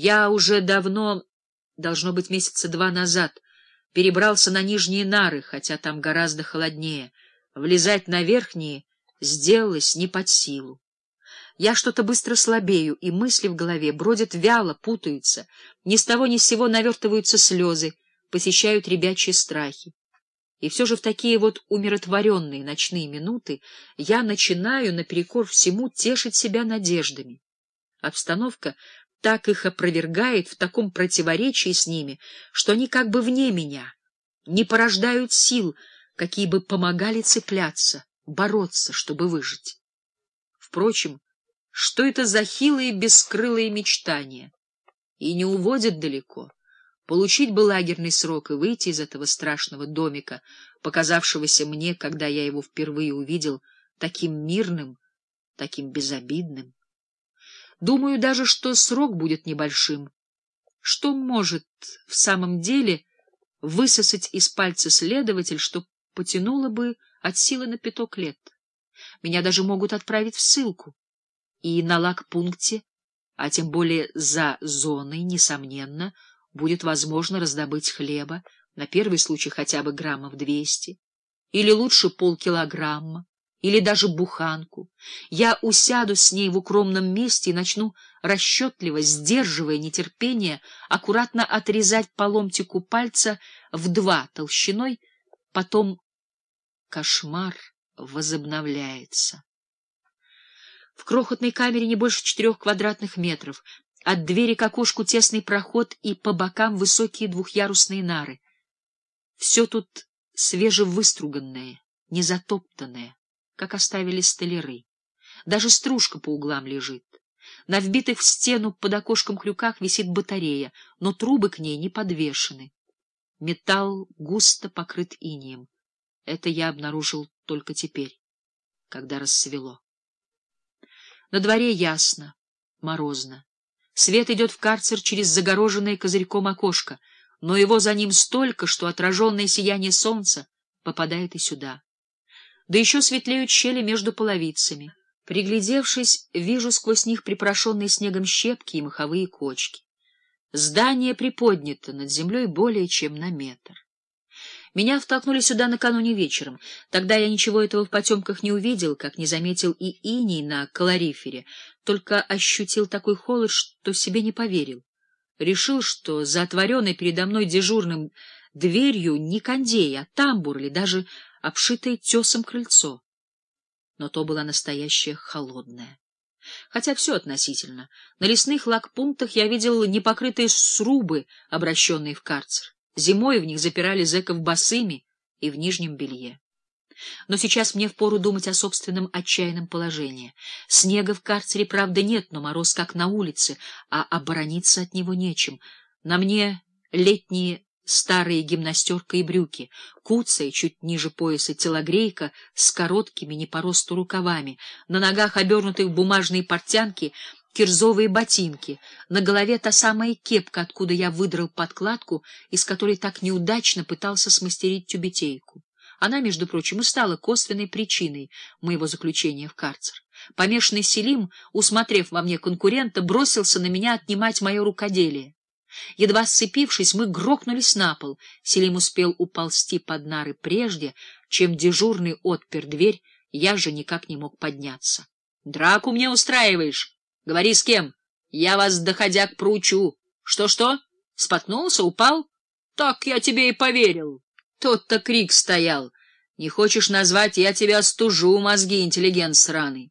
Я уже давно, должно быть, месяца два назад, перебрался на нижние нары, хотя там гораздо холоднее. Влезать на верхние сделалось не под силу. Я что-то быстро слабею, и мысли в голове бродят вяло, путаются, ни с того ни с сего навертываются слезы, посещают ребячьи страхи. И все же в такие вот умиротворенные ночные минуты я начинаю, наперекор всему, тешить себя надеждами. Обстановка так их опровергает в таком противоречии с ними, что они как бы вне меня, не порождают сил, какие бы помогали цепляться, бороться, чтобы выжить. Впрочем, что это за хилые бескрылые мечтания? И не уводят далеко. Получить бы лагерный срок и выйти из этого страшного домика, показавшегося мне, когда я его впервые увидел, таким мирным, таким безобидным. Думаю даже, что срок будет небольшим. Что может в самом деле высосать из пальца следователь, что потянуло бы от силы на пяток лет? Меня даже могут отправить в ссылку. И на лагпункте, а тем более за зоной, несомненно, будет возможно раздобыть хлеба, на первый случай хотя бы граммов двести, или лучше полкилограмма или даже буханку. Я усяду с ней в укромном месте и начну расчетливо, сдерживая нетерпение, аккуратно отрезать по ломтику пальца в два толщиной, потом кошмар возобновляется. В крохотной камере не больше четырех квадратных метров, от двери к окошку тесный проход и по бокам высокие двухъярусные нары. Все тут свежевыструганное, незатоптанное как оставили столяры. Даже стружка по углам лежит. На вбитых в стену под окошком крюках висит батарея, но трубы к ней не подвешены. Металл густо покрыт инием. Это я обнаружил только теперь, когда рассвело. На дворе ясно, морозно. Свет идет в карцер через загороженное козырьком окошко, но его за ним столько, что отраженное сияние солнца попадает и сюда да еще светлеют щели между половицами. Приглядевшись, вижу сквозь них припорошенные снегом щепки и маховые кочки. Здание приподнято над землей более чем на метр. Меня втолкнули сюда накануне вечером. Тогда я ничего этого в потемках не увидел, как не заметил и иней на калорифере, только ощутил такой холод, что себе не поверил. Решил, что за отворенной передо мной дежурным дверью не кондей, а тамбур или даже обшитое тесом крыльцо. Но то была настоящая холодная. Хотя все относительно. На лесных лагпунктах я видел непокрытые срубы, обращенные в карцер. Зимой в них запирали зэков босыми и в нижнем белье. Но сейчас мне впору думать о собственном отчаянном положении. Снега в карцере, правда, нет, но мороз как на улице, а оборониться от него нечем. На мне летние старые гимнастерка и брюки, куцая, чуть ниже пояса телогрейка с короткими не по росту рукавами, на ногах, обернутых бумажные портянки, кирзовые ботинки, на голове та самая кепка, откуда я выдрал подкладку, из которой так неудачно пытался смастерить тюбетейку. Она, между прочим, и стала косвенной причиной моего заключения в карцер. Помешанный Селим, усмотрев во мне конкурента, бросился на меня отнимать мое рукоделие. Едва сцепившись, мы грохнулись на пол. Селим успел уползти под нары прежде, чем дежурный отпер дверь, я же никак не мог подняться. — Драку мне устраиваешь? Говори с кем? Я вас, доходяк, проучу. Что-что? Споткнулся, упал? Так я тебе и поверил. Тот-то крик стоял. Не хочешь назвать, я тебя стужу, мозги, интеллигент сраный.